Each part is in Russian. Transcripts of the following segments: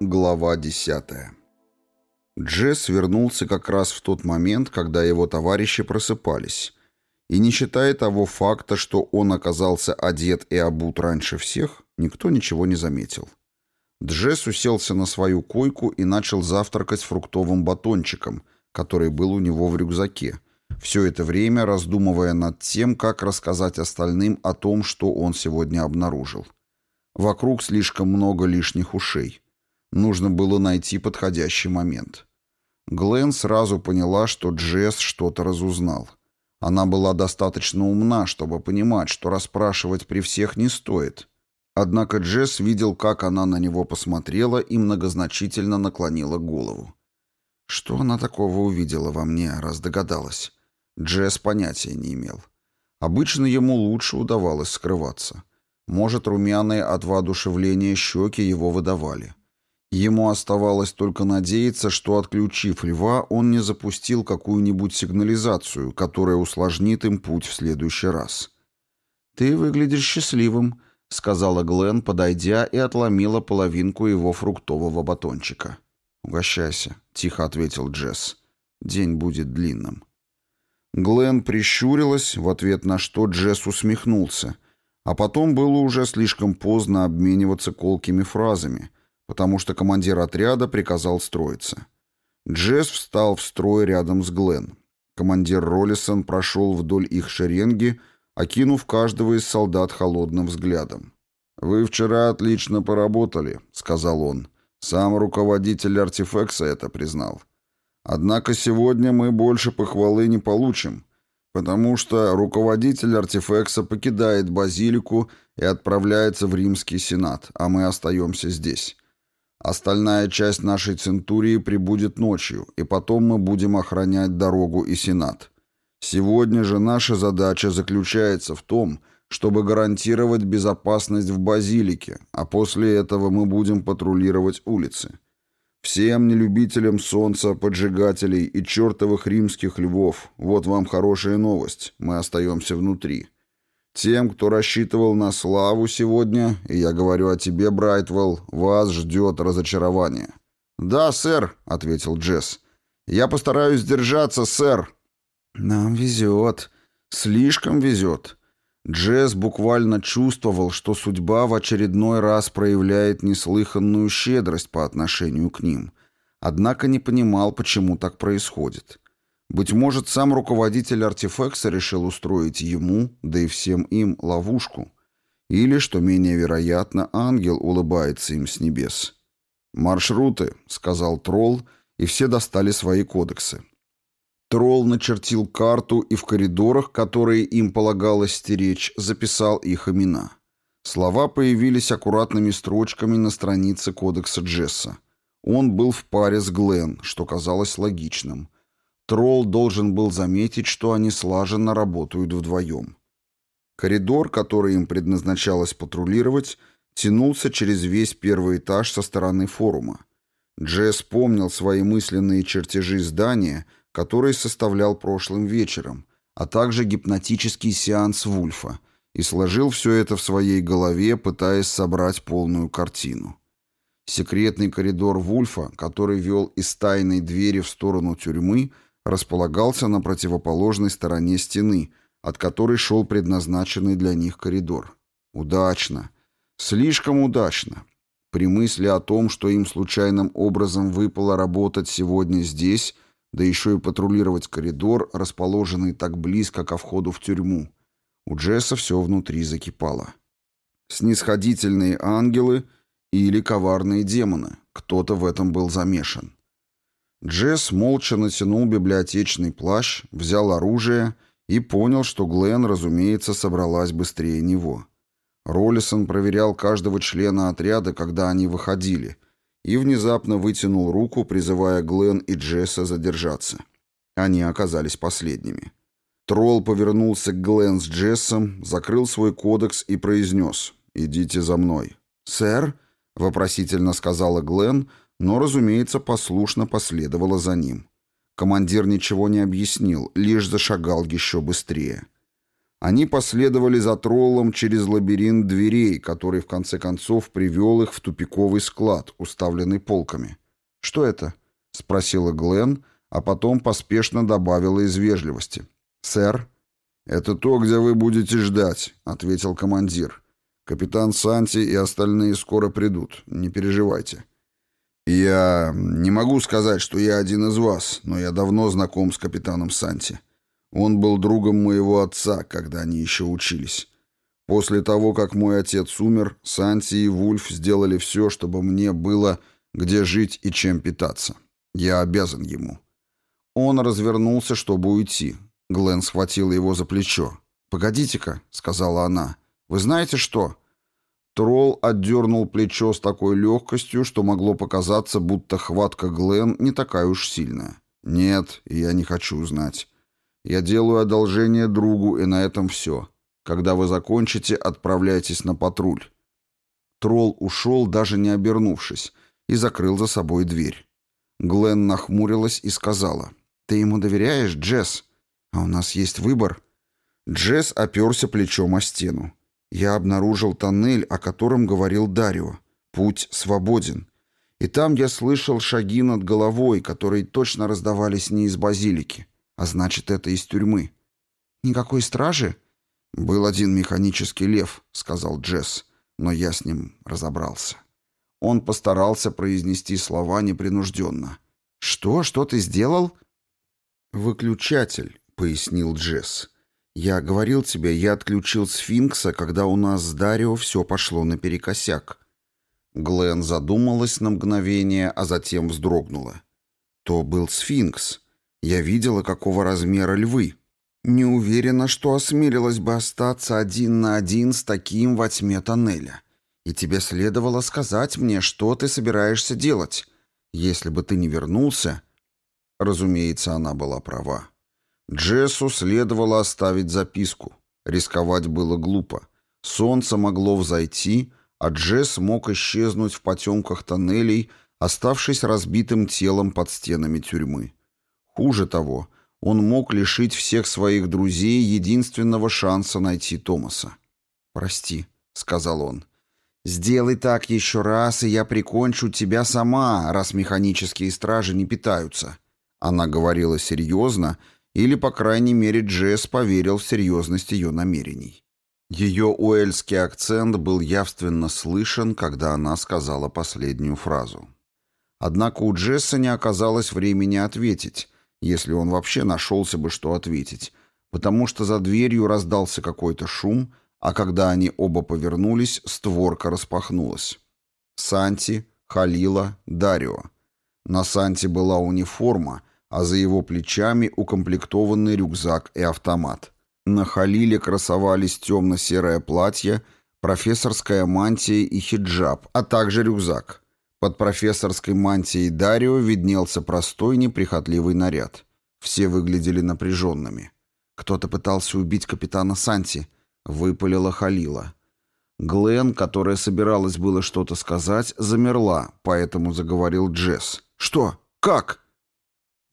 Глава 10. Джесс вернулся как раз в тот момент, когда его товарищи просыпались. И не считая того факта, что он оказался одет и обут раньше всех, никто ничего не заметил. Джесс уселся на свою койку и начал завтракать фруктовым батончиком, который был у него в рюкзаке, все это время раздумывая над тем, как рассказать остальным о том, что он сегодня обнаружил. Вокруг слишком много лишних ушей – Нужно было найти подходящий момент. Глен сразу поняла, что Джесс что-то разузнал. Она была достаточно умна, чтобы понимать, что расспрашивать при всех не стоит. Однако Джесс видел, как она на него посмотрела и многозначительно наклонила голову. Что она такого увидела во мне, раз догадалась? Джесс понятия не имел. Обычно ему лучше удавалось скрываться. Может, румяные от воодушевления щеки его выдавали. Ему оставалось только надеяться, что, отключив льва, он не запустил какую-нибудь сигнализацию, которая усложнит им путь в следующий раз. «Ты выглядишь счастливым», — сказала Глен, подойдя и отломила половинку его фруктового батончика. «Угощайся», — тихо ответил Джесс. «День будет длинным». Глен прищурилась, в ответ на что Джесс усмехнулся. А потом было уже слишком поздно обмениваться колкими фразами — потому что командир отряда приказал строиться. Джесс встал в строй рядом с Глен. Командир Роллисон прошел вдоль их шеренги, окинув каждого из солдат холодным взглядом. «Вы вчера отлично поработали», — сказал он. «Сам руководитель артефекса это признал. Однако сегодня мы больше похвалы не получим, потому что руководитель артефекса покидает базилику и отправляется в Римский Сенат, а мы остаемся здесь. Остальная часть нашей Центурии прибудет ночью, и потом мы будем охранять дорогу и Сенат. Сегодня же наша задача заключается в том, чтобы гарантировать безопасность в базилике, а после этого мы будем патрулировать улицы. Всем нелюбителям солнца, поджигателей и чертовых римских львов, вот вам хорошая новость, мы остаемся внутри. Тем, кто рассчитывал на славу сегодня, и я говорю о тебе, Брайтвелл, вас ждет разочарование». «Да, сэр», — ответил Джесс. «Я постараюсь держаться, сэр». «Нам везет. Слишком везет». Джесс буквально чувствовал, что судьба в очередной раз проявляет неслыханную щедрость по отношению к ним. Однако не понимал, почему так происходит. Быть может, сам руководитель артефекса решил устроить ему, да и всем им, ловушку. Или, что менее вероятно, ангел улыбается им с небес. «Маршруты», — сказал тролл, и все достали свои кодексы. Тролл начертил карту и в коридорах, которые им полагалось стеречь, записал их имена. Слова появились аккуратными строчками на странице кодекса Джесса. Он был в паре с Глен, что казалось логичным — Тролл должен был заметить, что они слаженно работают вдвоем. Коридор, который им предназначалось патрулировать, тянулся через весь первый этаж со стороны форума. Джесс помнил свои мысленные чертежи здания, которые составлял прошлым вечером, а также гипнотический сеанс Вульфа, и сложил все это в своей голове, пытаясь собрать полную картину. Секретный коридор Вульфа, который вел из тайной двери в сторону тюрьмы – располагался на противоположной стороне стены, от которой шел предназначенный для них коридор. Удачно. Слишком удачно. При мысли о том, что им случайным образом выпало работать сегодня здесь, да еще и патрулировать коридор, расположенный так близко ко входу в тюрьму, у Джесса все внутри закипало. Снисходительные ангелы или коварные демоны, кто-то в этом был замешан. Джесс молча натянул библиотечный плащ, взял оружие и понял, что Глен, разумеется, собралась быстрее него. Роллисон проверял каждого члена отряда, когда они выходили, и внезапно вытянул руку, призывая Глен и Джесса задержаться. Они оказались последними. Тролл повернулся к Глен с Джессом, закрыл свой кодекс и произнес «Идите за мной». «Сэр?» — вопросительно сказала Глен — но, разумеется, послушно последовала за ним. Командир ничего не объяснил, лишь зашагал еще быстрее. Они последовали за троллом через лабиринт дверей, который в конце концов привел их в тупиковый склад, уставленный полками. «Что это?» — спросила Глен, а потом поспешно добавила из вежливости. «Сэр?» «Это то, где вы будете ждать», — ответил командир. «Капитан Санти и остальные скоро придут. Не переживайте». «Я не могу сказать, что я один из вас, но я давно знаком с капитаном Санти. Он был другом моего отца, когда они еще учились. После того, как мой отец умер, Санти и Вульф сделали все, чтобы мне было где жить и чем питаться. Я обязан ему». Он развернулся, чтобы уйти. Глен схватила его за плечо. «Погодите-ка», — сказала она. «Вы знаете что? Тролл отдернул плечо с такой легкостью, что могло показаться, будто хватка Глен не такая уж сильная. «Нет, я не хочу знать. Я делаю одолжение другу, и на этом все. Когда вы закончите, отправляйтесь на патруль». Тролл ушел, даже не обернувшись, и закрыл за собой дверь. Глен нахмурилась и сказала, «Ты ему доверяешь, Джесс? А у нас есть выбор». Джесс оперся плечом о стену. Я обнаружил тоннель, о котором говорил Дарио. Путь свободен. И там я слышал шаги над головой, которые точно раздавались не из базилики, а значит, это из тюрьмы. «Никакой стражи?» «Был один механический лев», — сказал Джесс, но я с ним разобрался. Он постарался произнести слова непринужденно. «Что? Что ты сделал?» «Выключатель», — пояснил Джесс. «Я говорил тебе, я отключил сфинкса, когда у нас с Дарио все пошло наперекосяк». Глен задумалась на мгновение, а затем вздрогнула. «То был сфинкс. Я видела, какого размера львы. Не уверена, что осмелилась бы остаться один на один с таким во тьме тоннеля. И тебе следовало сказать мне, что ты собираешься делать. Если бы ты не вернулся...» Разумеется, она была права. Джессу следовало оставить записку. Рисковать было глупо. Солнце могло взойти, а Джесс мог исчезнуть в потемках тоннелей, оставшись разбитым телом под стенами тюрьмы. Хуже того, он мог лишить всех своих друзей единственного шанса найти Томаса. «Прости», — сказал он. «Сделай так еще раз, и я прикончу тебя сама, раз механические стражи не питаются». Она говорила серьезно, — или, по крайней мере, Джесс поверил в серьезность ее намерений. Ее уэльский акцент был явственно слышен, когда она сказала последнюю фразу. Однако у Джесса не оказалось времени ответить, если он вообще нашелся бы, что ответить, потому что за дверью раздался какой-то шум, а когда они оба повернулись, створка распахнулась. Санти, Халила, Дарио. На Санти была униформа — а за его плечами укомплектованный рюкзак и автомат. На Халиле красовались темно-серое платье, профессорская мантия и хиджаб, а также рюкзак. Под профессорской мантией Дарио виднелся простой неприхотливый наряд. Все выглядели напряженными. Кто-то пытался убить капитана Санти. Выпалила Халила. Глен, которая собиралась было что-то сказать, замерла, поэтому заговорил Джесс. «Что? Как?»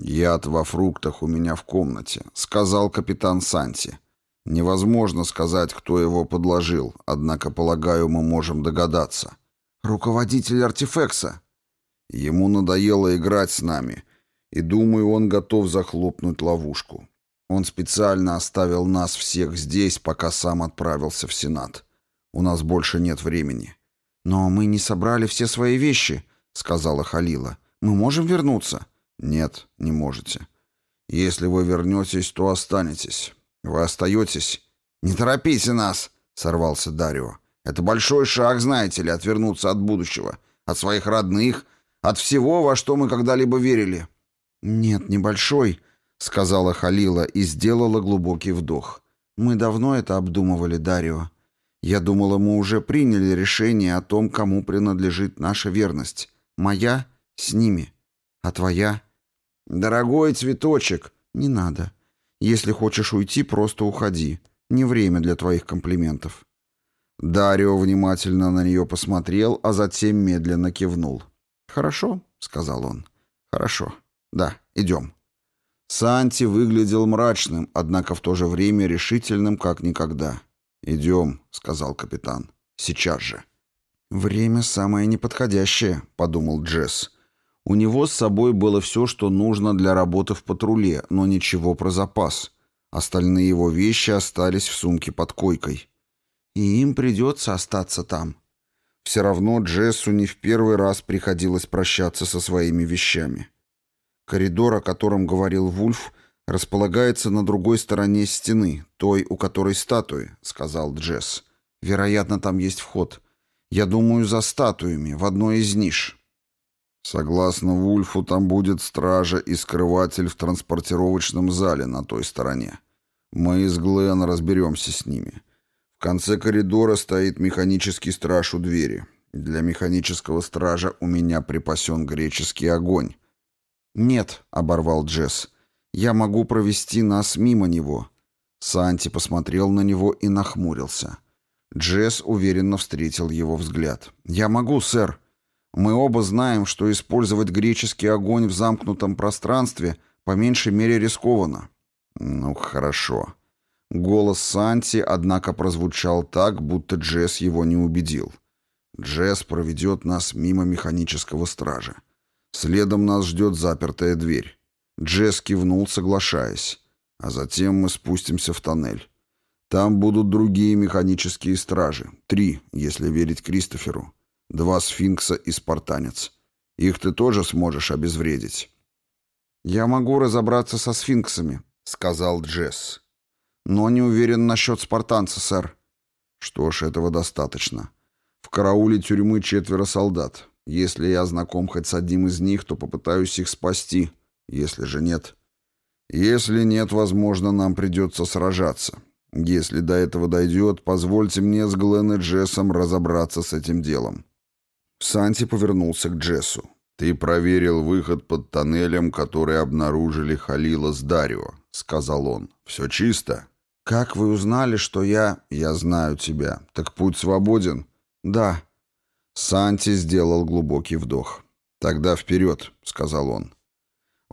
«Яд во фруктах у меня в комнате», — сказал капитан Санти. «Невозможно сказать, кто его подложил, однако, полагаю, мы можем догадаться». «Руководитель артефекса». «Ему надоело играть с нами, и, думаю, он готов захлопнуть ловушку. Он специально оставил нас всех здесь, пока сам отправился в Сенат. У нас больше нет времени». «Но мы не собрали все свои вещи», — сказала Халила. «Мы можем вернуться?» Нет, не можете. Если вы вернетесь, то останетесь. Вы остаетесь. Не торопите нас, сорвался Дарио. Это большой шаг, знаете ли, отвернуться от будущего, от своих родных, от всего, во что мы когда-либо верили. Нет, небольшой, сказала Халила и сделала глубокий вдох. Мы давно это обдумывали, Дарио. Я думала, мы уже приняли решение о том, кому принадлежит наша верность. Моя с ними. «А твоя?» «Дорогой цветочек!» «Не надо. Если хочешь уйти, просто уходи. Не время для твоих комплиментов». Дарио внимательно на нее посмотрел, а затем медленно кивнул. «Хорошо», — сказал он. «Хорошо. Да, идем». Санти выглядел мрачным, однако в то же время решительным, как никогда. «Идем», — сказал капитан. «Сейчас же». «Время самое неподходящее», — подумал Джесс. У него с собой было все, что нужно для работы в патруле, но ничего про запас. Остальные его вещи остались в сумке под койкой. И им придется остаться там. Все равно Джессу не в первый раз приходилось прощаться со своими вещами. Коридор, о котором говорил Вульф, располагается на другой стороне стены, той, у которой статуи, сказал Джесс. Вероятно, там есть вход. Я думаю, за статуями, в одной из ниш. Согласно Вульфу, там будет стража и скрыватель в транспортировочном зале на той стороне. Мы с Глен разберемся с ними. В конце коридора стоит механический страж у двери. Для механического стража у меня припасен греческий огонь. «Нет», — оборвал Джесс, — «я могу провести нас мимо него». Санти посмотрел на него и нахмурился. Джесс уверенно встретил его взгляд. «Я могу, сэр», мы оба знаем, что использовать греческий огонь в замкнутом пространстве по меньшей мере рискованно. Ну, хорошо. Голос Санти, однако, прозвучал так, будто Джесс его не убедил. Джесс проведет нас мимо механического стража. Следом нас ждет запертая дверь. Джесс кивнул, соглашаясь. А затем мы спустимся в тоннель. Там будут другие механические стражи. Три, если верить Кристоферу два сфинкса и спартанец. Их ты тоже сможешь обезвредить». «Я могу разобраться со сфинксами», — сказал Джесс. «Но не уверен насчет спартанца, сэр». «Что ж, этого достаточно. В карауле тюрьмы четверо солдат. Если я знаком хоть с одним из них, то попытаюсь их спасти. Если же нет...» «Если нет, возможно, нам придется сражаться. Если до этого дойдет, позвольте мне с Гленн и Джессом разобраться с этим делом. Санти повернулся к Джессу. «Ты проверил выход под тоннелем, который обнаружили Халила с Дарио», — сказал он. «Все чисто?» «Как вы узнали, что я...» «Я знаю тебя. Так путь свободен?» «Да». Санти сделал глубокий вдох. «Тогда вперед», — сказал он.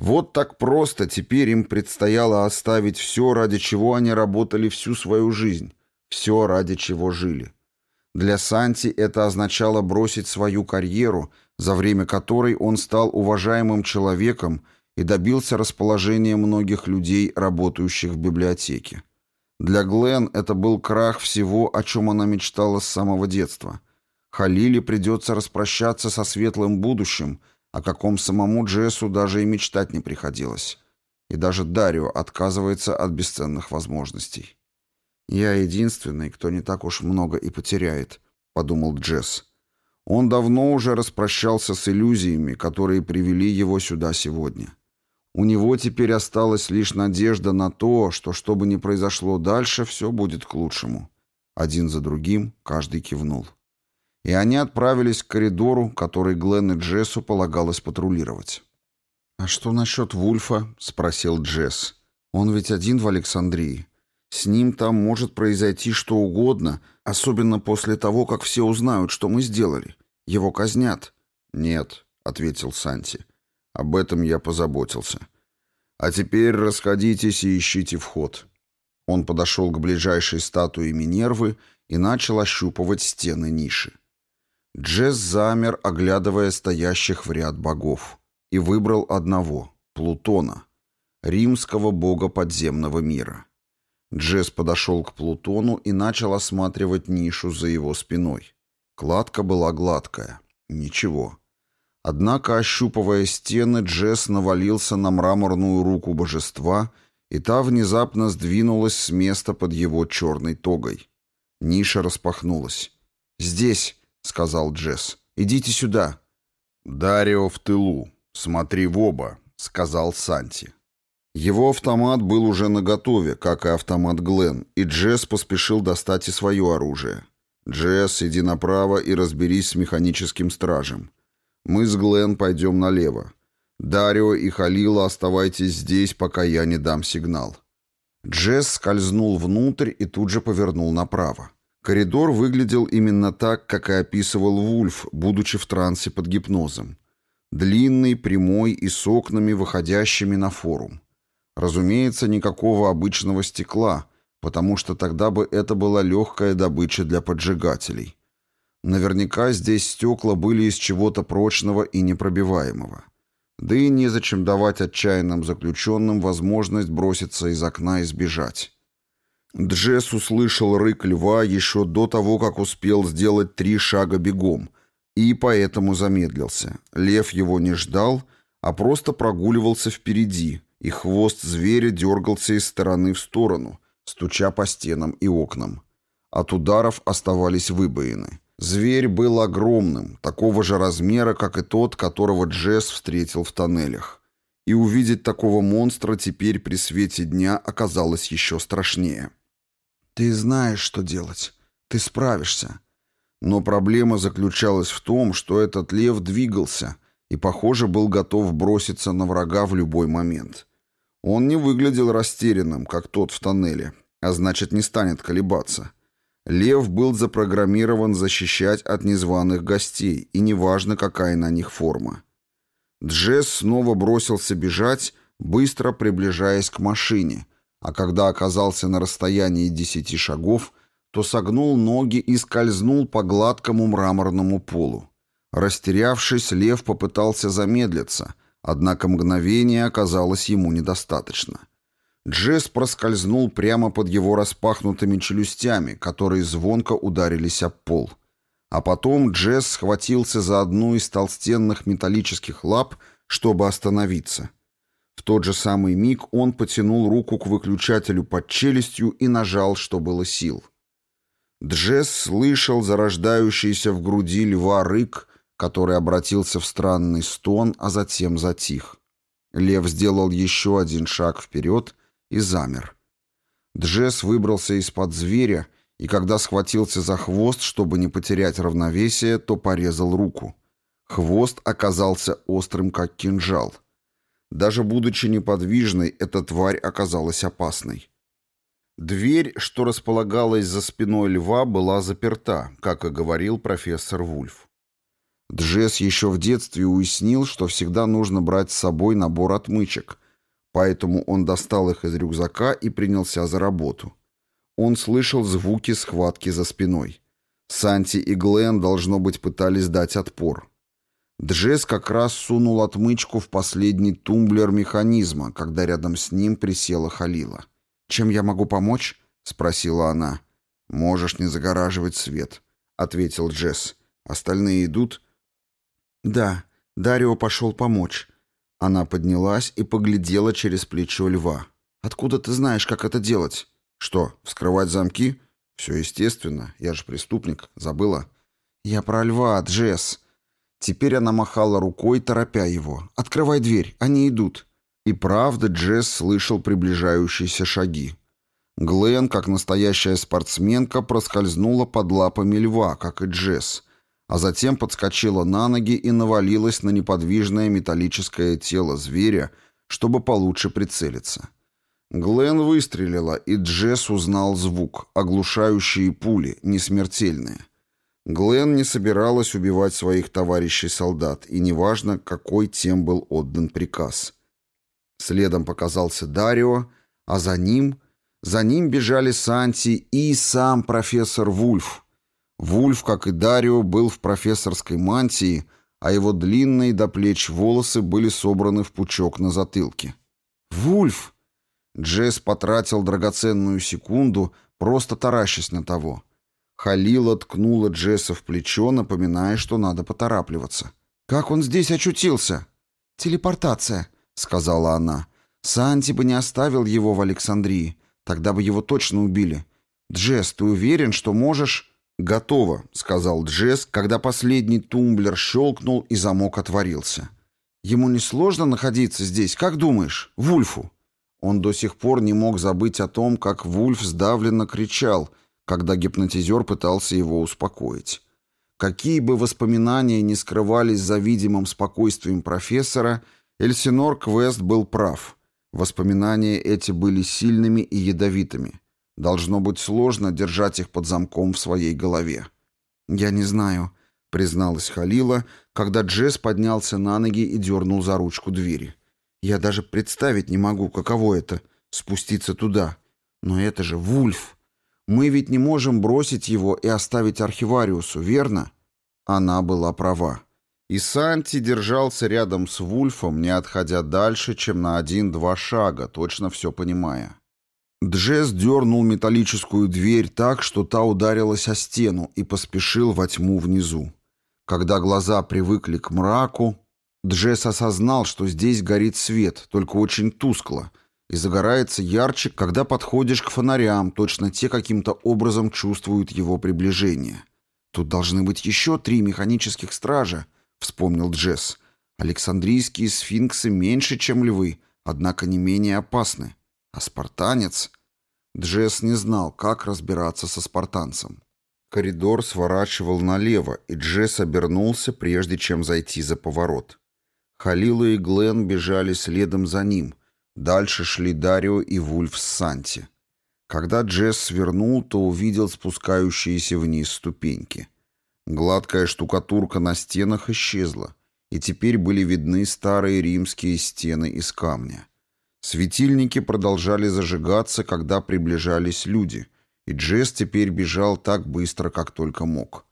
Вот так просто теперь им предстояло оставить все, ради чего они работали всю свою жизнь, все, ради чего жили. Для Санти это означало бросить свою карьеру, за время которой он стал уважаемым человеком и добился расположения многих людей, работающих в библиотеке. Для Глен это был крах всего, о чем она мечтала с самого детства. Халиле придется распрощаться со светлым будущим, о каком самому Джессу даже и мечтать не приходилось. И даже Дарио отказывается от бесценных возможностей. «Я единственный, кто не так уж много и потеряет», — подумал Джесс. Он давно уже распрощался с иллюзиями, которые привели его сюда сегодня. У него теперь осталась лишь надежда на то, что, что бы ни произошло дальше, все будет к лучшему. Один за другим каждый кивнул. И они отправились к коридору, который Гленн и Джессу полагалось патрулировать. «А что насчет Вульфа?» — спросил Джесс. «Он ведь один в Александрии». С ним там может произойти что угодно, особенно после того, как все узнают, что мы сделали. Его казнят». «Нет», — ответил Санти. «Об этом я позаботился. А теперь расходитесь и ищите вход». Он подошел к ближайшей статуе Минервы и начал ощупывать стены ниши. Джесс замер, оглядывая стоящих в ряд богов, и выбрал одного — Плутона, римского бога подземного мира. Джесс подошел к Плутону и начал осматривать нишу за его спиной. Кладка была гладкая. Ничего. Однако, ощупывая стены, Джесс навалился на мраморную руку божества, и та внезапно сдвинулась с места под его черной тогой. Ниша распахнулась. «Здесь», — сказал Джесс, — «идите сюда». «Дарио в тылу. Смотри в оба», — сказал Санти. Его автомат был уже наготове, как и автомат Глен, и Джесс поспешил достать и свое оружие. «Джесс, иди направо и разберись с механическим стражем. Мы с Глен пойдем налево. Дарио и Халила оставайтесь здесь, пока я не дам сигнал». Джесс скользнул внутрь и тут же повернул направо. Коридор выглядел именно так, как и описывал Вульф, будучи в трансе под гипнозом. Длинный, прямой и с окнами, выходящими на форум. Разумеется, никакого обычного стекла, потому что тогда бы это была легкая добыча для поджигателей. Наверняка здесь стекла были из чего-то прочного и непробиваемого. Да и незачем давать отчаянным заключенным возможность броситься из окна и сбежать. Джесс услышал рык льва еще до того, как успел сделать три шага бегом, и поэтому замедлился. Лев его не ждал, а просто прогуливался впереди, и хвост зверя дергался из стороны в сторону, стуча по стенам и окнам. От ударов оставались выбоины. Зверь был огромным, такого же размера, как и тот, которого Джесс встретил в тоннелях. И увидеть такого монстра теперь при свете дня оказалось еще страшнее. «Ты знаешь, что делать. Ты справишься». Но проблема заключалась в том, что этот лев двигался и, похоже, был готов броситься на врага в любой момент. Он не выглядел растерянным, как тот в тоннеле, а значит, не станет колебаться. Лев был запрограммирован защищать от незваных гостей, и неважно, какая на них форма. Джесс снова бросился бежать, быстро приближаясь к машине, а когда оказался на расстоянии десяти шагов, то согнул ноги и скользнул по гладкому мраморному полу. Растерявшись, лев попытался замедлиться, Однако мгновения оказалось ему недостаточно. Джесс проскользнул прямо под его распахнутыми челюстями, которые звонко ударились об пол. А потом Джесс схватился за одну из толстенных металлических лап, чтобы остановиться. В тот же самый миг он потянул руку к выключателю под челюстью и нажал, что было сил. Джесс слышал зарождающийся в груди льва рык — который обратился в странный стон, а затем затих. Лев сделал еще один шаг вперед и замер. Джесс выбрался из-под зверя, и когда схватился за хвост, чтобы не потерять равновесие, то порезал руку. Хвост оказался острым, как кинжал. Даже будучи неподвижной, эта тварь оказалась опасной. Дверь, что располагалась за спиной льва, была заперта, как и говорил профессор Вульф. Джесс еще в детстве уяснил, что всегда нужно брать с собой набор отмычек, поэтому он достал их из рюкзака и принялся за работу. Он слышал звуки схватки за спиной. Санти и Глен, должно быть, пытались дать отпор. Джесс как раз сунул отмычку в последний тумблер механизма, когда рядом с ним присела Халила. «Чем я могу помочь?» — спросила она. «Можешь не загораживать свет», — ответил Джесс. «Остальные идут?» Да, Дарио пошел помочь. Она поднялась и поглядела через плечо льва. Откуда ты знаешь, как это делать? Что, вскрывать замки? Все естественно, я же преступник, забыла. Я про льва, Джесс. Теперь она махала рукой, торопя его. «Открывай дверь, они идут». И правда Джесс слышал приближающиеся шаги. Глен, как настоящая спортсменка, проскользнула под лапами льва, как и Джесс а затем подскочила на ноги и навалилась на неподвижное металлическое тело зверя, чтобы получше прицелиться. Глен выстрелила, и Джесс узнал звук, оглушающие пули, несмертельные. Глен не собиралась убивать своих товарищей солдат, и неважно, какой тем был отдан приказ. Следом показался Дарио, а за ним... За ним бежали Санти и сам профессор Вульф — Вульф, как и Дарио, был в профессорской мантии, а его длинные до плеч волосы были собраны в пучок на затылке. «Вульф!» Джесс потратил драгоценную секунду, просто таращась на того. Халила ткнула Джесса в плечо, напоминая, что надо поторапливаться. «Как он здесь очутился?» «Телепортация», — сказала она. «Санти бы не оставил его в Александрии. Тогда бы его точно убили. Джесс, ты уверен, что можешь...» «Готово», — сказал Джесс, когда последний тумблер щелкнул и замок отворился. «Ему несложно находиться здесь, как думаешь, Вульфу?» Он до сих пор не мог забыть о том, как Вульф сдавленно кричал, когда гипнотизер пытался его успокоить. Какие бы воспоминания ни скрывались за видимым спокойствием профессора, Эльсинор Квест был прав. Воспоминания эти были сильными и ядовитыми. Должно быть сложно держать их под замком в своей голове. «Я не знаю», — призналась Халила, когда Джесс поднялся на ноги и дернул за ручку двери. «Я даже представить не могу, каково это — спуститься туда. Но это же Вульф! Мы ведь не можем бросить его и оставить архивариусу, верно?» Она была права. И Санти держался рядом с Вульфом, не отходя дальше, чем на один-два шага, точно все понимая. Джесс дернул металлическую дверь так, что та ударилась о стену, и поспешил во тьму внизу. Когда глаза привыкли к мраку, Джесс осознал, что здесь горит свет, только очень тускло, и загорается ярче, когда подходишь к фонарям, точно те каким-то образом чувствуют его приближение. «Тут должны быть еще три механических стража», — вспомнил Джесс. «Александрийские сфинксы меньше, чем львы, однако не менее опасны». А спартанец? Джесс не знал, как разбираться со спартанцем. Коридор сворачивал налево, и Джесс обернулся, прежде чем зайти за поворот. Халила и Глен бежали следом за ним. Дальше шли Дарио и Вульф с Санти. Когда Джесс свернул, то увидел спускающиеся вниз ступеньки. Гладкая штукатурка на стенах исчезла, и теперь были видны старые римские стены из камня. Светильники продолжали зажигаться, когда приближались люди, и Джесс теперь бежал так быстро, как только мог.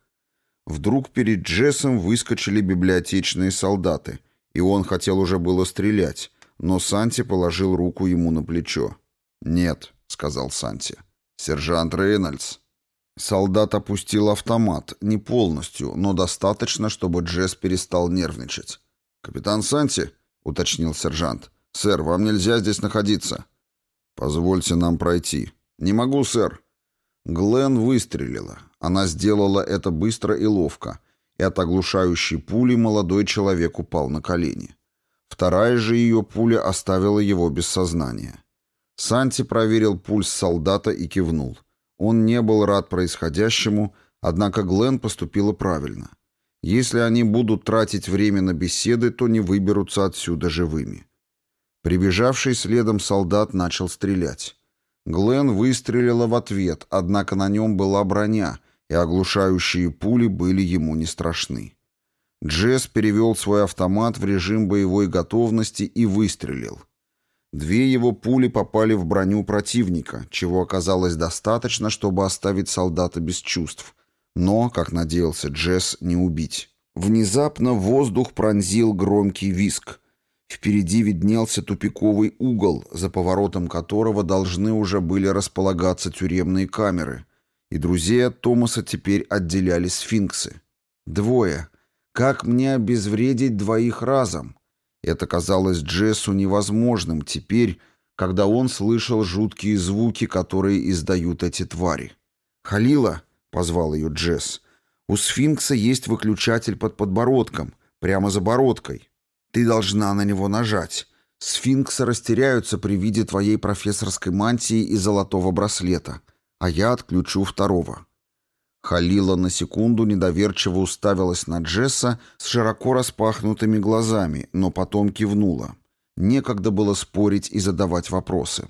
Вдруг перед Джессом выскочили библиотечные солдаты, и он хотел уже было стрелять, но Санти положил руку ему на плечо. «Нет», — сказал Санти. «Сержант Рейнольдс». Солдат опустил автомат, не полностью, но достаточно, чтобы Джесс перестал нервничать. «Капитан Санти», — уточнил сержант, — «Сэр, вам нельзя здесь находиться». «Позвольте нам пройти». «Не могу, сэр». Глен выстрелила. Она сделала это быстро и ловко, и от оглушающей пули молодой человек упал на колени. Вторая же ее пуля оставила его без сознания. Санти проверил пульс солдата и кивнул. Он не был рад происходящему, однако Глен поступила правильно. Если они будут тратить время на беседы, то не выберутся отсюда живыми. Прибежавший следом солдат начал стрелять. Глен выстрелила в ответ, однако на нем была броня, и оглушающие пули были ему не страшны. Джесс перевел свой автомат в режим боевой готовности и выстрелил. Две его пули попали в броню противника, чего оказалось достаточно, чтобы оставить солдата без чувств, но, как надеялся Джесс, не убить. Внезапно воздух пронзил громкий виск — Впереди виднелся тупиковый угол, за поворотом которого должны уже были располагаться тюремные камеры. И друзей от Томаса теперь отделяли сфинксы. Двое. Как мне обезвредить двоих разом? Это казалось Джессу невозможным теперь, когда он слышал жуткие звуки, которые издают эти твари. «Халила!» — позвал ее Джесс. «У сфинкса есть выключатель под подбородком, прямо за бородкой. Ты должна на него нажать. Сфинксы растеряются при виде твоей профессорской мантии и золотого браслета, а я отключу второго». Халила на секунду недоверчиво уставилась на Джесса с широко распахнутыми глазами, но потом кивнула. Некогда было спорить и задавать вопросы.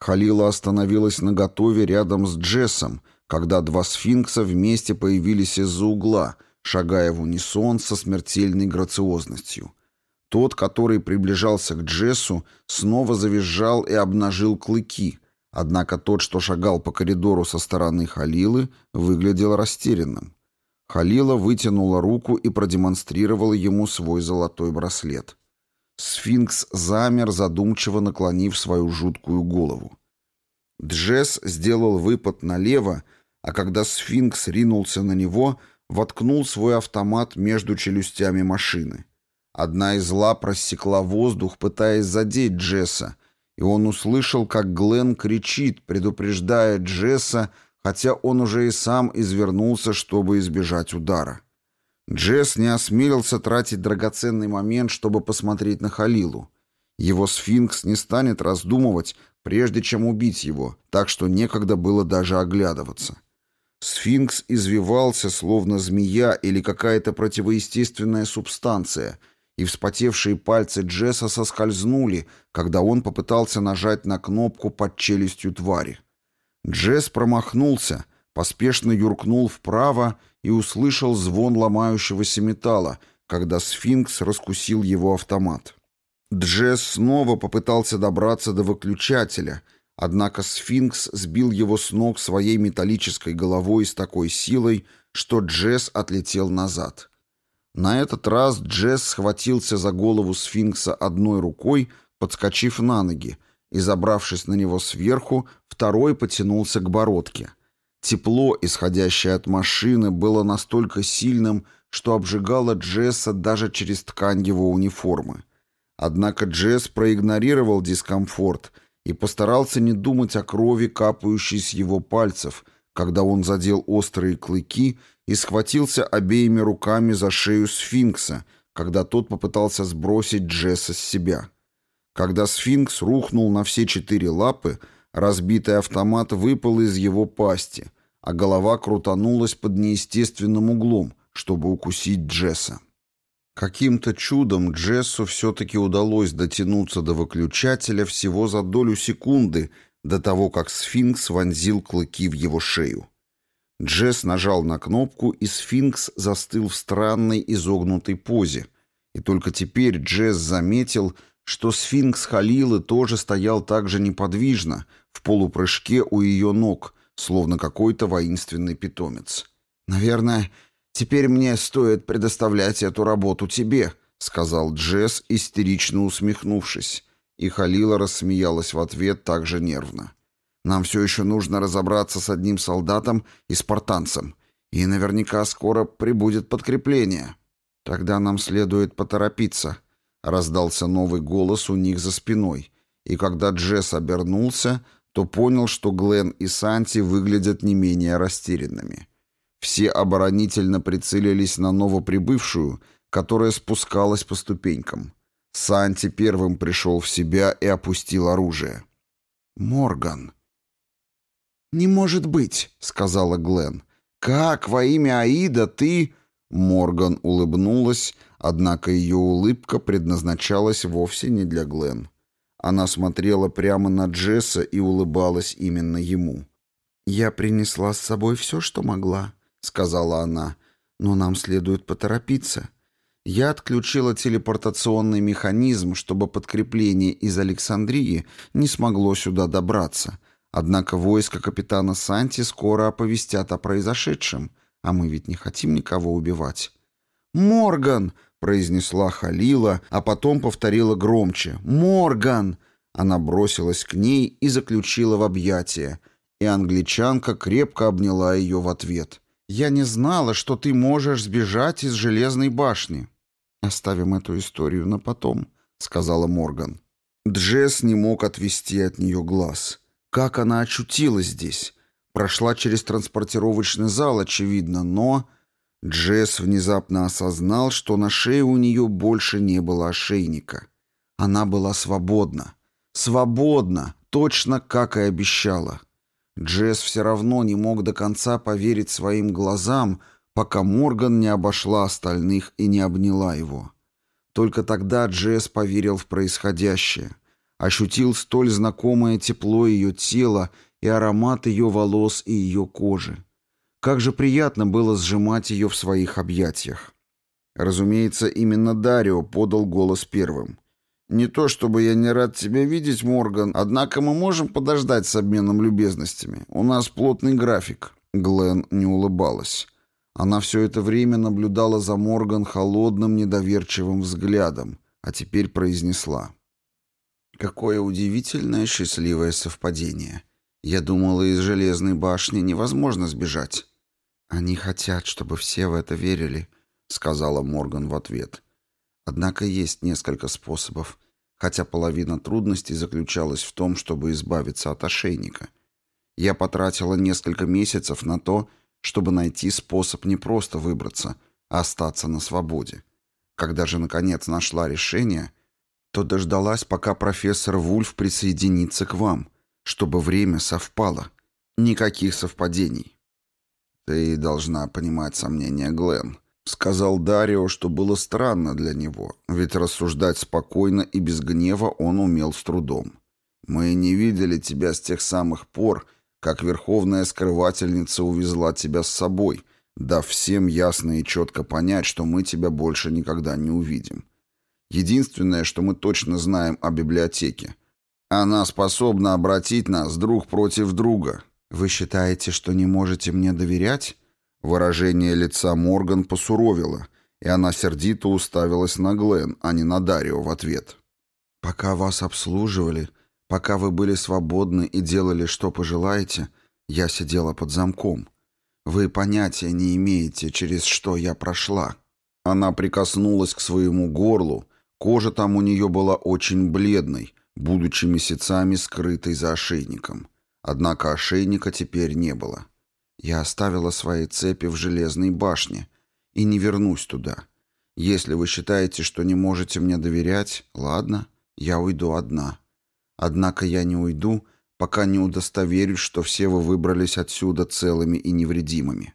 Халила остановилась на готове рядом с Джессом, когда два сфинкса вместе появились из-за угла, шагая в унисон со смертельной грациозностью. Тот, который приближался к Джессу, снова завизжал и обнажил клыки, однако тот, что шагал по коридору со стороны Халилы, выглядел растерянным. Халила вытянула руку и продемонстрировала ему свой золотой браслет. Сфинкс замер, задумчиво наклонив свою жуткую голову. Джесс сделал выпад налево, а когда сфинкс ринулся на него, воткнул свой автомат между челюстями машины — Одна из лап рассекла воздух, пытаясь задеть Джесса, и он услышал, как Глен кричит, предупреждая Джесса, хотя он уже и сам извернулся, чтобы избежать удара. Джесс не осмелился тратить драгоценный момент, чтобы посмотреть на Халилу. Его сфинкс не станет раздумывать, прежде чем убить его, так что некогда было даже оглядываться. Сфинкс извивался, словно змея или какая-то противоестественная субстанция — и вспотевшие пальцы Джесса соскользнули, когда он попытался нажать на кнопку под челюстью твари. Джесс промахнулся, поспешно юркнул вправо и услышал звон ломающегося металла, когда сфинкс раскусил его автомат. Джесс снова попытался добраться до выключателя, однако сфинкс сбил его с ног своей металлической головой с такой силой, что Джесс отлетел назад. На этот раз Джесс схватился за голову сфинкса одной рукой, подскочив на ноги, и, забравшись на него сверху, второй потянулся к бородке. Тепло, исходящее от машины, было настолько сильным, что обжигало Джесса даже через ткань его униформы. Однако Джесс проигнорировал дискомфорт и постарался не думать о крови, капающей с его пальцев, когда он задел острые клыки и схватился обеими руками за шею сфинкса, когда тот попытался сбросить Джесса с себя. Когда сфинкс рухнул на все четыре лапы, разбитый автомат выпал из его пасти, а голова крутанулась под неестественным углом, чтобы укусить Джесса. Каким-то чудом Джессу все-таки удалось дотянуться до выключателя всего за долю секунды до того, как сфинкс вонзил клыки в его шею. Джесс нажал на кнопку, и сфинкс застыл в странной изогнутой позе. И только теперь Джесс заметил, что сфинкс Халилы тоже стоял так же неподвижно, в полупрыжке у ее ног, словно какой-то воинственный питомец. «Наверное, теперь мне стоит предоставлять эту работу тебе», — сказал Джесс, истерично усмехнувшись. И Халила рассмеялась в ответ так же нервно. «Нам все еще нужно разобраться с одним солдатом и спартанцем. И наверняка скоро прибудет подкрепление. Тогда нам следует поторопиться», — раздался новый голос у них за спиной. И когда Джесс обернулся, то понял, что Глен и Санти выглядят не менее растерянными. Все оборонительно прицелились на новоприбывшую, которая спускалась по ступенькам. Санти первым пришел в себя и опустил оружие. «Морган». «Не может быть», — сказала Глен. «Как во имя Аида ты...» Морган улыбнулась, однако ее улыбка предназначалась вовсе не для Глен. Она смотрела прямо на Джесса и улыбалась именно ему. «Я принесла с собой все, что могла», — сказала она. «Но нам следует поторопиться. Я отключила телепортационный механизм, чтобы подкрепление из Александрии не смогло сюда добраться. Однако войско капитана Санти скоро оповестят о произошедшем, а мы ведь не хотим никого убивать. «Морган!» — произнесла Халила, а потом повторила громче. «Морган!» Она бросилась к ней и заключила в объятия, и англичанка крепко обняла ее в ответ. «Я не знала, что ты можешь сбежать из Железной башни». «Оставим эту историю на потом», — сказала Морган. Джесс не мог отвести от нее глаз. Как она очутилась здесь? Прошла через транспортировочный зал, очевидно, но... Джесс внезапно осознал, что на шее у нее больше не было ошейника. Она была свободна. Свободна, точно как и обещала. Джесс все равно не мог до конца поверить своим глазам, пока Морган не обошла остальных и не обняла его. Только тогда Джесс поверил в происходящее, ощутил столь знакомое тепло ее тела и аромат ее волос и ее кожи. Как же приятно было сжимать ее в своих объятиях. Разумеется, именно Дарио подал голос первым. «Не то чтобы я не рад тебя видеть, Морган, однако мы можем подождать с обменом любезностями. У нас плотный график». Глен не улыбалась. Она все это время наблюдала за Морган холодным, недоверчивым взглядом, а теперь произнесла. «Какое удивительное счастливое совпадение. Я думала, из Железной башни невозможно сбежать». «Они хотят, чтобы все в это верили», — сказала Морган в ответ. «Однако есть несколько способов, хотя половина трудностей заключалась в том, чтобы избавиться от ошейника. Я потратила несколько месяцев на то, чтобы чтобы найти способ не просто выбраться, а остаться на свободе. Когда же, наконец, нашла решение, то дождалась, пока профессор Вульф присоединится к вам, чтобы время совпало. Никаких совпадений. «Ты должна понимать сомнения, Глен», — сказал Дарио, что было странно для него, ведь рассуждать спокойно и без гнева он умел с трудом. «Мы не видели тебя с тех самых пор, — как верховная скрывательница увезла тебя с собой, дав всем ясно и четко понять, что мы тебя больше никогда не увидим. Единственное, что мы точно знаем о библиотеке. Она способна обратить нас друг против друга. Вы считаете, что не можете мне доверять? Выражение лица Морган посуровило, и она сердито уставилась на Глен, а не на Дарио в ответ. «Пока вас обслуживали, Пока вы были свободны и делали, что пожелаете, я сидела под замком. Вы понятия не имеете, через что я прошла». Она прикоснулась к своему горлу. Кожа там у нее была очень бледной, будучи месяцами скрытой за ошейником. Однако ошейника теперь не было. Я оставила свои цепи в железной башне и не вернусь туда. Если вы считаете, что не можете мне доверять, ладно, я уйду одна. Однако я не уйду, пока не удостоверюсь, что все вы выбрались отсюда целыми и невредимыми».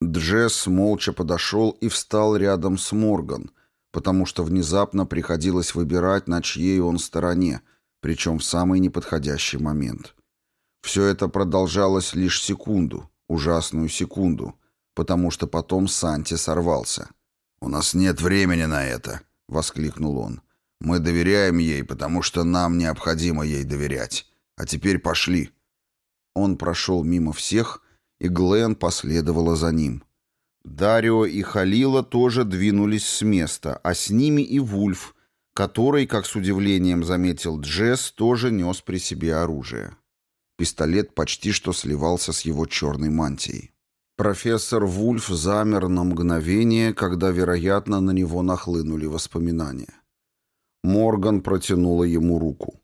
Джесс молча подошел и встал рядом с Морган, потому что внезапно приходилось выбирать, на чьей он стороне, причем в самый неподходящий момент. Все это продолжалось лишь секунду, ужасную секунду, потому что потом Санти сорвался. «У нас нет времени на это!» — воскликнул он. Мы доверяем ей, потому что нам необходимо ей доверять. А теперь пошли». Он прошел мимо всех, и Глен последовала за ним. Дарио и Халила тоже двинулись с места, а с ними и Вульф, который, как с удивлением заметил Джесс, тоже нес при себе оружие. Пистолет почти что сливался с его черной мантией. Профессор Вульф замер на мгновение, когда, вероятно, на него нахлынули воспоминания. Морган протянула ему руку.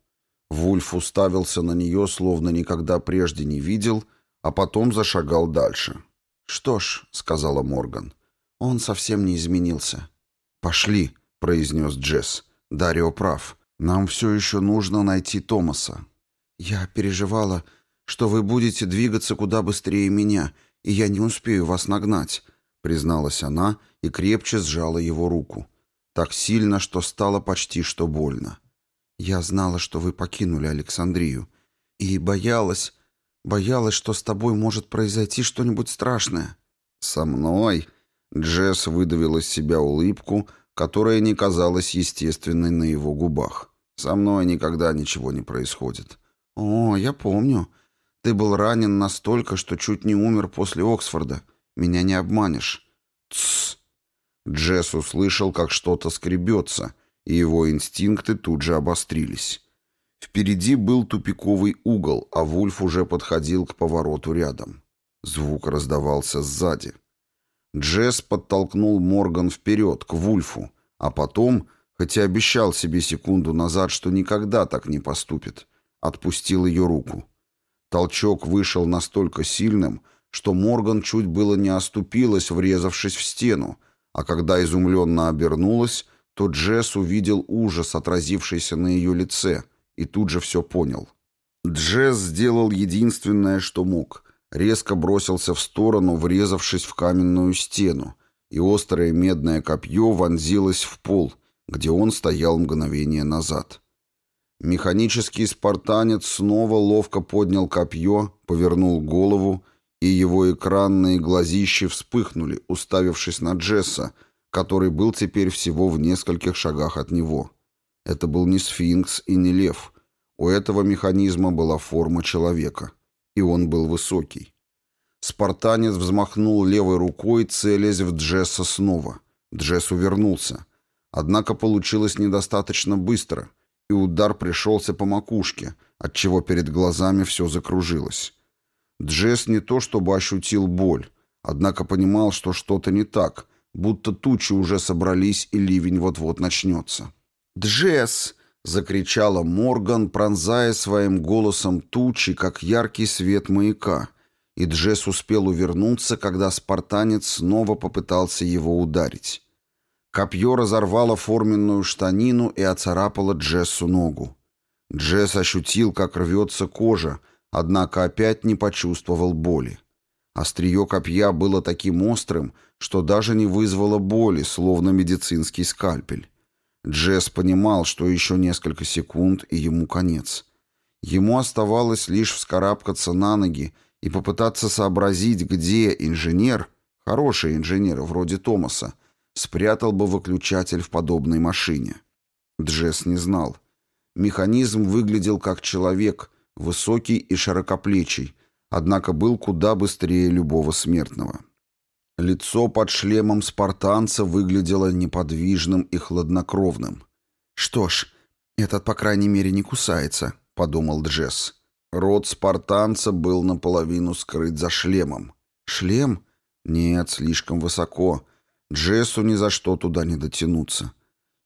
Вульф уставился на нее, словно никогда прежде не видел, а потом зашагал дальше. «Что ж», — сказала Морган, — «он совсем не изменился». «Пошли», — произнес Джесс. «Дарио прав. Нам все еще нужно найти Томаса». «Я переживала, что вы будете двигаться куда быстрее меня, и я не успею вас нагнать», — призналась она и крепче сжала его руку. Так сильно, что стало почти что больно. Я знала, что вы покинули Александрию. И боялась, боялась, что с тобой может произойти что-нибудь страшное. Со мной? Джесс выдавил из себя улыбку, которая не казалась естественной на его губах. Со мной никогда ничего не происходит. О, я помню. Ты был ранен настолько, что чуть не умер после Оксфорда. Меня не обманешь. Тссс. Джесс услышал, как что-то скребется, и его инстинкты тут же обострились. Впереди был тупиковый угол, а Вульф уже подходил к повороту рядом. Звук раздавался сзади. Джесс подтолкнул Морган вперед, к Вульфу, а потом, хотя обещал себе секунду назад, что никогда так не поступит, отпустил ее руку. Толчок вышел настолько сильным, что Морган чуть было не оступилась, врезавшись в стену, а когда изумленно обернулась, то Джесс увидел ужас, отразившийся на ее лице, и тут же все понял. Джесс сделал единственное, что мог. Резко бросился в сторону, врезавшись в каменную стену, и острое медное копье вонзилось в пол, где он стоял мгновение назад. Механический спартанец снова ловко поднял копье, повернул голову и его экранные глазищи вспыхнули, уставившись на Джесса, который был теперь всего в нескольких шагах от него. Это был не сфинкс и не лев. У этого механизма была форма человека, и он был высокий. Спартанец взмахнул левой рукой, целясь в Джесса снова. Джесс увернулся. Однако получилось недостаточно быстро, и удар пришелся по макушке, отчего перед глазами все закружилось. Джесс не то чтобы ощутил боль, однако понимал, что что-то не так, будто тучи уже собрались и ливень вот-вот начнется. «Джесс!» — закричала Морган, пронзая своим голосом тучи, как яркий свет маяка. И Джесс успел увернуться, когда спартанец снова попытался его ударить. Копье разорвало форменную штанину и оцарапало Джессу ногу. Джесс ощутил, как рвется кожа — однако опять не почувствовал боли. Острие копья было таким острым, что даже не вызвало боли, словно медицинский скальпель. Джесс понимал, что еще несколько секунд, и ему конец. Ему оставалось лишь вскарабкаться на ноги и попытаться сообразить, где инженер, хороший инженер вроде Томаса, спрятал бы выключатель в подобной машине. Джесс не знал. Механизм выглядел как человек, высокий и широкоплечий, однако был куда быстрее любого смертного. Лицо под шлемом спартанца выглядело неподвижным и хладнокровным. «Что ж, этот, по крайней мере, не кусается», — подумал Джесс. Рот спартанца был наполовину скрыт за шлемом. «Шлем? Нет, слишком высоко. Джессу ни за что туда не дотянуться.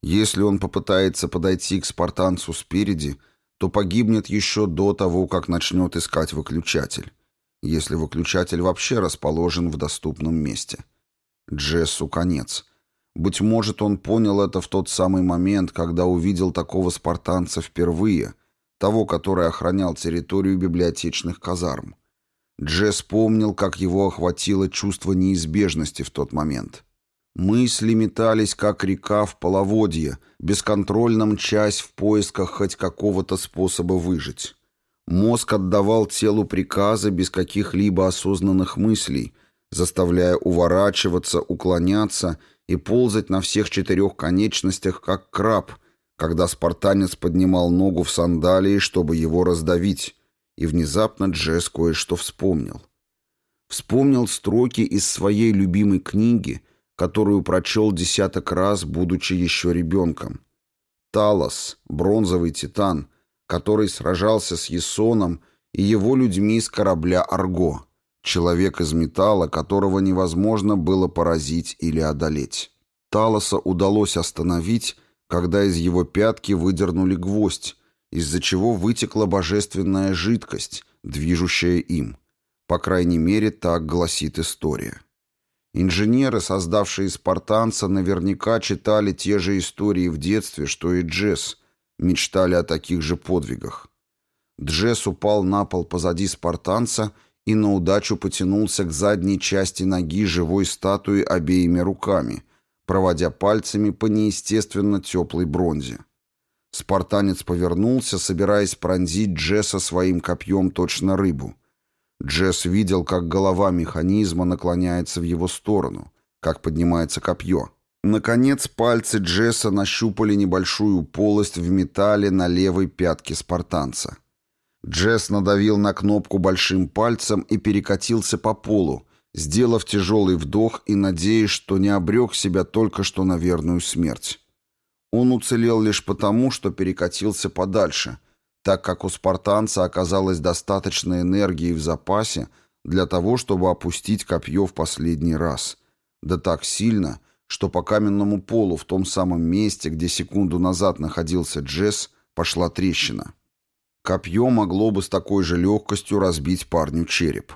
Если он попытается подойти к спартанцу спереди, то погибнет еще до того, как начнет искать выключатель, если выключатель вообще расположен в доступном месте. Джессу конец. Быть может, он понял это в тот самый момент, когда увидел такого спартанца впервые, того, который охранял территорию библиотечных казарм. Джесс помнил, как его охватило чувство неизбежности в тот момент — Мысли метались, как река в половодье, бесконтрольно мчась в поисках хоть какого-то способа выжить. Мозг отдавал телу приказы без каких-либо осознанных мыслей, заставляя уворачиваться, уклоняться и ползать на всех четырех конечностях, как краб, когда спартанец поднимал ногу в сандалии, чтобы его раздавить. И внезапно Джесс кое-что вспомнил. Вспомнил строки из своей любимой книги — которую прочел десяток раз, будучи еще ребенком. Талос, бронзовый титан, который сражался с Есоном и его людьми с корабля «Арго», человек из металла, которого невозможно было поразить или одолеть. Талоса удалось остановить, когда из его пятки выдернули гвоздь, из-за чего вытекла божественная жидкость, движущая им. По крайней мере, так гласит история. Инженеры, создавшие «Спартанца», наверняка читали те же истории в детстве, что и Джесс, мечтали о таких же подвигах. Джесс упал на пол позади «Спартанца» и на удачу потянулся к задней части ноги живой статуи обеими руками, проводя пальцами по неестественно теплой бронзе. Спартанец повернулся, собираясь пронзить Джесса своим копьем точно рыбу – Джесс видел, как голова механизма наклоняется в его сторону, как поднимается копье. Наконец, пальцы Джесса нащупали небольшую полость в металле на левой пятке спартанца. Джесс надавил на кнопку большим пальцем и перекатился по полу, сделав тяжелый вдох и надеясь, что не обрек себя только что на верную смерть. Он уцелел лишь потому, что перекатился подальше, так как у спартанца оказалось достаточно энергии в запасе для того, чтобы опустить копье в последний раз. Да так сильно, что по каменному полу в том самом месте, где секунду назад находился Джесс, пошла трещина. Копье могло бы с такой же легкостью разбить парню череп.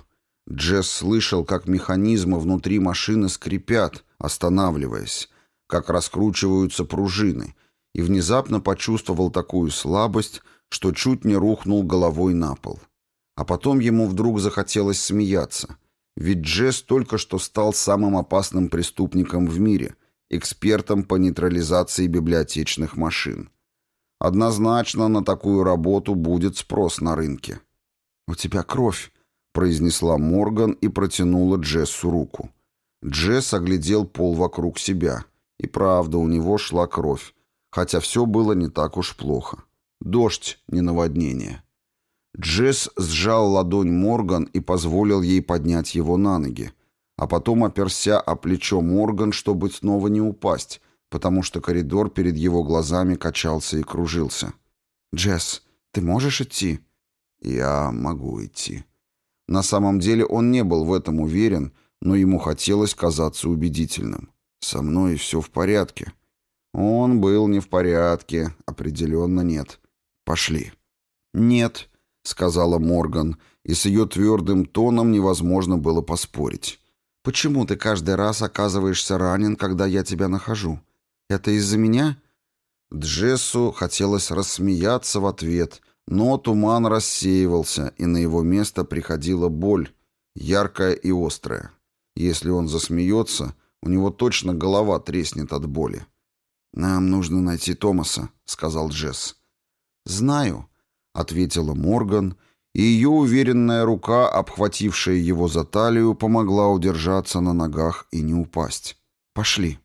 Джесс слышал, как механизмы внутри машины скрипят, останавливаясь, как раскручиваются пружины, и внезапно почувствовал такую слабость, что чуть не рухнул головой на пол. А потом ему вдруг захотелось смеяться, ведь Джесс только что стал самым опасным преступником в мире, экспертом по нейтрализации библиотечных машин. Однозначно на такую работу будет спрос на рынке. «У тебя кровь», — произнесла Морган и протянула Джессу руку. Джесс оглядел пол вокруг себя, и правда у него шла кровь, хотя все было не так уж плохо. Дождь, не наводнение. Джесс сжал ладонь Морган и позволил ей поднять его на ноги, а потом оперся о плечо Морган, чтобы снова не упасть, потому что коридор перед его глазами качался и кружился. «Джесс, ты можешь идти?» «Я могу идти». На самом деле он не был в этом уверен, но ему хотелось казаться убедительным. «Со мной все в порядке». Он был не в порядке, определенно нет. Пошли». «Нет», — сказала Морган, и с ее твердым тоном невозможно было поспорить. «Почему ты каждый раз оказываешься ранен, когда я тебя нахожу? Это из-за меня?» Джессу хотелось рассмеяться в ответ, но туман рассеивался, и на его место приходила боль, яркая и острая. Если он засмеется, у него точно голова треснет от боли. «Нам нужно найти Томаса», — сказал Джесс. «Знаю», — ответила Морган, и ее уверенная рука, обхватившая его за талию, помогла удержаться на ногах и не упасть. «Пошли».